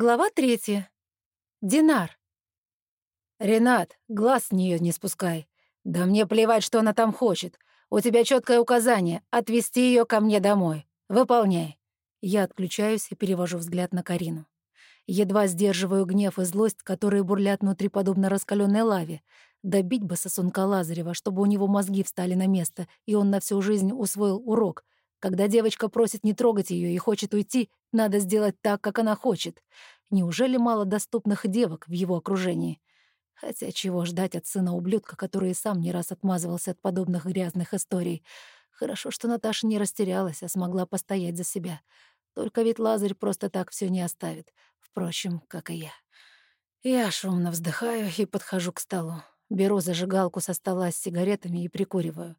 Глава третья. Динар. «Ренат, глаз с нее не спускай. Да мне плевать, что она там хочет. У тебя четкое указание — отвезти ее ко мне домой. Выполняй». Я отключаюсь и перевожу взгляд на Карину. Едва сдерживаю гнев и злость, которые бурлят внутри подобно раскаленной лаве. Добить бы сосунка Лазарева, чтобы у него мозги встали на место, и он на всю жизнь усвоил урок. Когда девочка просит не трогать ее и хочет уйти, надо сделать так, как она хочет. Неужели мало доступных девок в его окружении? Хотя чего ждать от сына ублюдка, который и сам не раз отмазывался от подобных грязных историй. Хорошо, что Наташа не растерялась, а смогла постоять за себя. Только ведь Лазарь просто так все не оставит. Впрочем, как и я. Я шумно вздыхаю и подхожу к столу. Беру зажигалку со стола с сигаретами и прикуриваю.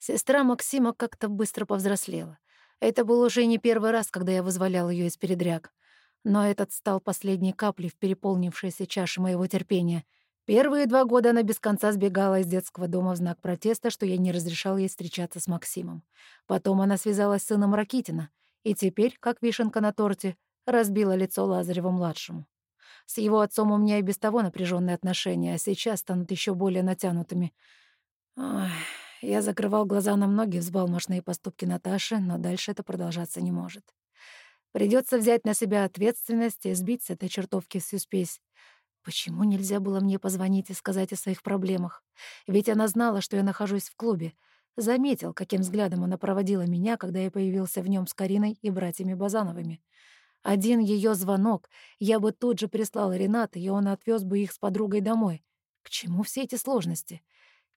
Сестра Максима как-то быстро повзрослела. Это был уже не первый раз, когда я вызволял ее из передряг. Но этот стал последней каплей в переполнившейся чаше моего терпения. Первые два года она без конца сбегала из детского дома в знак протеста, что я не разрешал ей встречаться с Максимом. Потом она связалась с сыном Ракитина, и теперь, как вишенка на торте, разбила лицо Лазареву-младшему. С его отцом у меня и без того напряженные отношения, а сейчас станут еще более натянутыми. Ой, я закрывал глаза на многие взбалмошные поступки Наташи, но дальше это продолжаться не может. Придется взять на себя ответственность и сбить с этой чертовки всю спесь. Почему нельзя было мне позвонить и сказать о своих проблемах? Ведь она знала, что я нахожусь в клубе. Заметил, каким взглядом она проводила меня, когда я появился в нем с Кариной и братьями Базановыми. Один ее звонок, я бы тут же прислал Рената, и он отвез бы их с подругой домой. К чему все эти сложности?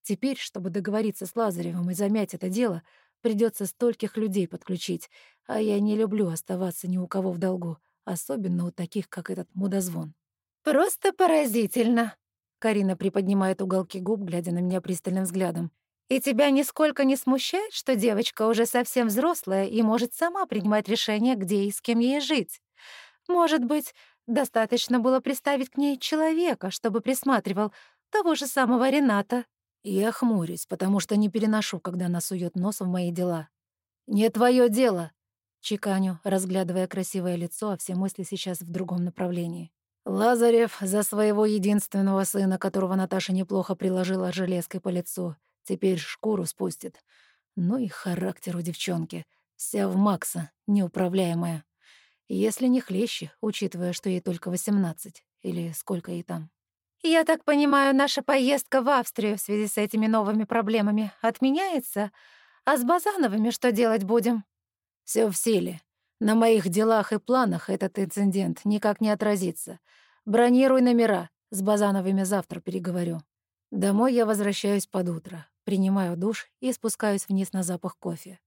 Теперь, чтобы договориться с Лазаревым и замять это дело, придется стольких людей подключить, а я не люблю оставаться ни у кого в долгу, особенно у таких, как этот мудозвон. «Просто поразительно!» Карина приподнимает уголки губ, глядя на меня пристальным взглядом. «И тебя нисколько не смущает, что девочка уже совсем взрослая и может сама принимать решение, где и с кем ей жить? Может быть, достаточно было приставить к ней человека, чтобы присматривал того же самого Рената?» Я хмурюсь, потому что не переношу, когда она сует нос в мои дела. «Не твое дело!» — чеканю, разглядывая красивое лицо, а все мысли сейчас в другом направлении. Лазарев за своего единственного сына, которого Наташа неплохо приложила железкой по лицу, теперь шкуру спустит. Ну и характер у девчонки. Вся в Макса, неуправляемая. Если не хлеще, учитывая, что ей только восемнадцать. Или сколько ей там. «Я так понимаю, наша поездка в Австрию в связи с этими новыми проблемами отменяется? А с Базановыми что делать будем?» Все в силе. На моих делах и планах этот инцидент никак не отразится. Бронируй номера, с Базановыми завтра переговорю. Домой я возвращаюсь под утро, принимаю душ и спускаюсь вниз на запах кофе.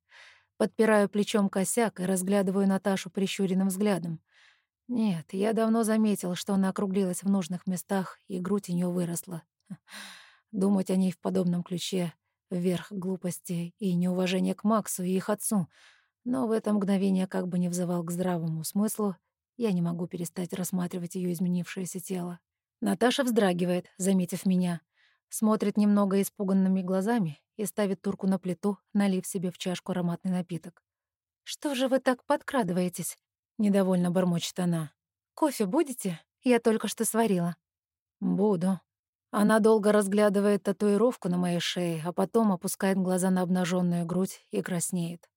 Подпираю плечом косяк и разглядываю Наташу прищуренным взглядом. Нет, я давно заметил, что она округлилась в нужных местах, и грудь у нее выросла. Думать о ней в подобном ключе — вверх глупости и неуважения к Максу и их отцу. Но в это мгновение, как бы не взывал к здравому смыслу, я не могу перестать рассматривать ее изменившееся тело. Наташа вздрагивает, заметив меня, смотрит немного испуганными глазами и ставит турку на плиту, налив себе в чашку ароматный напиток. «Что же вы так подкрадываетесь?» — недовольно бормочет она. «Кофе будете? Я только что сварила». «Буду». Она долго разглядывает татуировку на моей шее, а потом опускает глаза на обнаженную грудь и краснеет.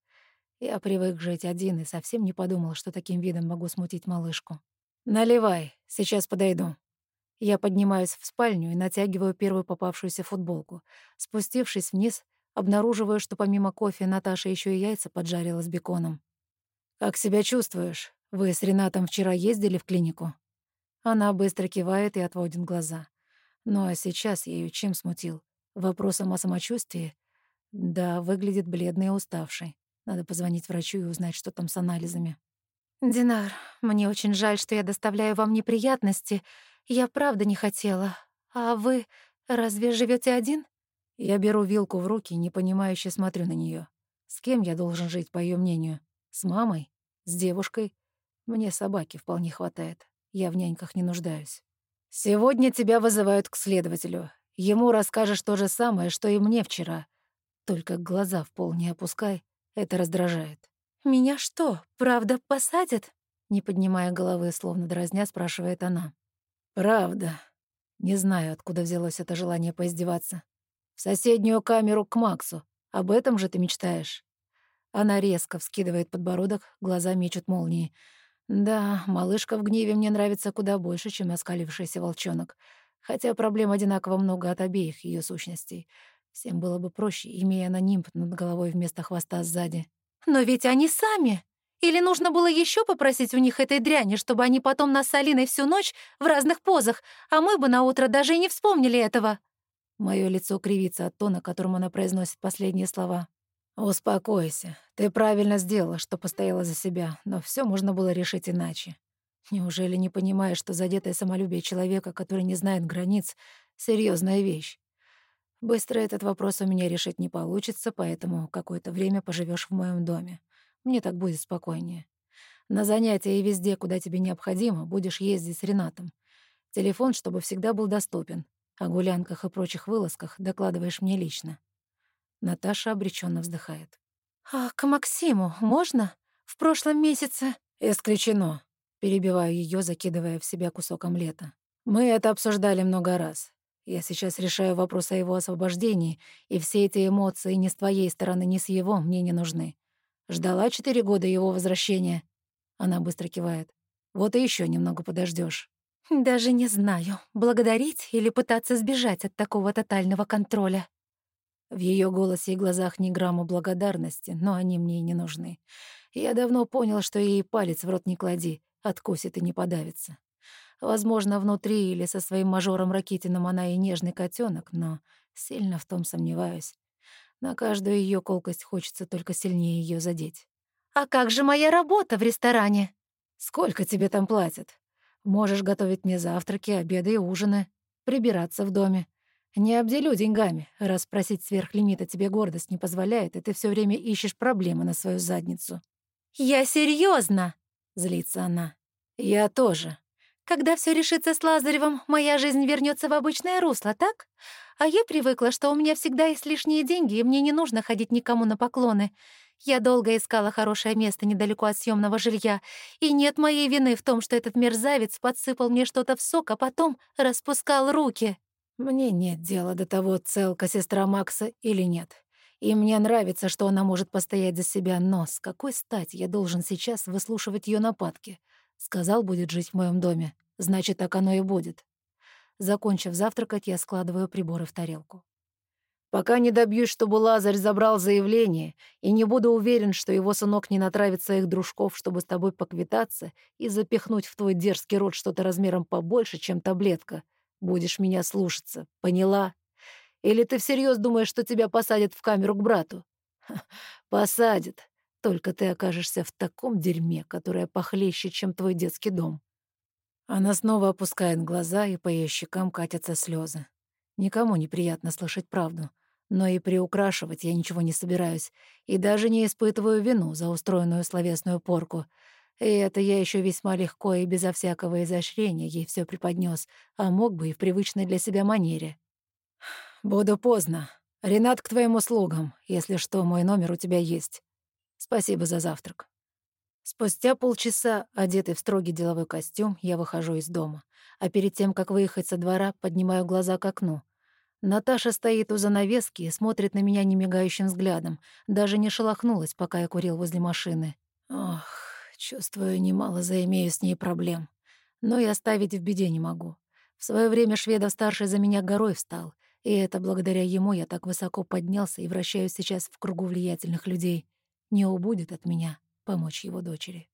Я привык жить один и совсем не подумал, что таким видом могу смутить малышку. «Наливай, сейчас подойду». Я поднимаюсь в спальню и натягиваю первую попавшуюся футболку. Спустившись вниз, обнаруживаю, что помимо кофе Наташа еще и яйца поджарила с беконом. «Как себя чувствуешь? Вы с Ренатом вчера ездили в клинику?» Она быстро кивает и отводит глаза. Ну а сейчас я её чем смутил? Вопросом о самочувствии? Да, выглядит бледной и уставшей. Надо позвонить врачу и узнать, что там с анализами. «Динар, мне очень жаль, что я доставляю вам неприятности. Я правда не хотела. А вы разве живете один?» Я беру вилку в руки, непонимающе смотрю на нее. С кем я должен жить, по ее мнению? С мамой? С девушкой? Мне собаки вполне хватает. Я в няньках не нуждаюсь. Сегодня тебя вызывают к следователю. Ему расскажешь то же самое, что и мне вчера. Только глаза в пол не опускай, это раздражает. «Меня что, правда посадят?» Не поднимая головы, словно дразня, спрашивает она. «Правда. Не знаю, откуда взялось это желание поиздеваться. В соседнюю камеру к Максу. Об этом же ты мечтаешь?» Она резко вскидывает подбородок, глаза мечут молнии. Да, малышка в гневе мне нравится куда больше, чем оскалившийся волчонок. Хотя проблем одинаково много от обеих ее сущностей. Всем было бы проще, имея на нимб над головой вместо хвоста сзади. «Но ведь они сами!» Или нужно было еще попросить у них этой дряни, чтобы они потом нас с Алиной всю ночь в разных позах, а мы бы на утро даже и не вспомнили этого?» Мое лицо кривится от тона, которым она произносит последние слова. «Успокойся. Ты правильно сделала, что постояла за себя, но все можно было решить иначе. Неужели не понимаешь, что задетое самолюбие человека, который не знает границ, — серьезная вещь? Быстро этот вопрос у меня решить не получится, поэтому какое-то время поживешь в моем доме. Мне так будет спокойнее. На занятия и везде, куда тебе необходимо, будешь ездить с Ренатом. Телефон, чтобы всегда был доступен. О гулянках и прочих вылазках докладываешь мне лично. Наташа обреченно вздыхает. «А к Максиму можно? В прошлом месяце...» «Исключено», — перебиваю ее, закидывая в себя кусок омлета. «Мы это обсуждали много раз. Я сейчас решаю вопрос о его освобождении, и все эти эмоции ни с твоей стороны, ни с его мне не нужны. Ждала четыре года его возвращения. Она быстро кивает. Вот и еще немного подождешь. Даже не знаю, благодарить или пытаться сбежать от такого тотального контроля. В ее голосе и глазах ни грамма благодарности, но они мне и не нужны. Я давно понял, что ей палец в рот не клади, откусит и не подавится. Возможно, внутри или со своим мажором Ракитиным она и нежный котенок, но сильно в том сомневаюсь. На каждую ее колкость хочется только сильнее ее задеть. «А как же моя работа в ресторане?» «Сколько тебе там платят? Можешь готовить мне завтраки, обеды и ужины, прибираться в доме. Не обделю деньгами, раз просить сверхлимита тебе гордость не позволяет, и ты все время ищешь проблемы на свою задницу». «Я серьезно, злится она. «Я тоже». «Когда все решится с Лазаревым, моя жизнь вернется в обычное русло, так? А я привыкла, что у меня всегда есть лишние деньги, и мне не нужно ходить никому на поклоны. Я долго искала хорошее место недалеко от съемного жилья, и нет моей вины в том, что этот мерзавец подсыпал мне что-то в сок, а потом распускал руки. Мне нет дела до того, целка сестра Макса или нет. И мне нравится, что она может постоять за себя, но с какой стати я должен сейчас выслушивать ее нападки? Сказал, будет жить в моем доме. Значит, так оно и будет. Закончив завтракать, я складываю приборы в тарелку. Пока не добьюсь, чтобы Лазарь забрал заявление, и не буду уверен, что его сынок не натравит своих дружков, чтобы с тобой поквитаться и запихнуть в твой дерзкий рот что-то размером побольше, чем таблетка, будешь меня слушаться, поняла? Или ты всерьез думаешь, что тебя посадят в камеру к брату? Ха, посадят. Только ты окажешься в таком дерьме, которое похлеще, чем твой детский дом. Она снова опускает глаза, и по ее щекам катятся слезы. Никому неприятно слышать правду, но и приукрашивать я ничего не собираюсь, и даже не испытываю вину за устроенную словесную порку. И это я еще весьма легко и безо всякого изощрения ей все преподнес, а мог бы и в привычной для себя манере. «Буду поздно. Ренат к твоим услугам. Если что, мой номер у тебя есть. Спасибо за завтрак». Спустя полчаса, одетый в строгий деловой костюм, я выхожу из дома. А перед тем, как выехать со двора, поднимаю глаза к окну. Наташа стоит у занавески и смотрит на меня немигающим взглядом. Даже не шелохнулась, пока я курил возле машины. Ох, чувствую, немало заимею с ней проблем. Но и оставить в беде не могу. В свое время Шведов-старший за меня горой встал, и это благодаря ему я так высоко поднялся и вращаюсь сейчас в кругу влиятельных людей. Не убудет от меня помочь его дочери.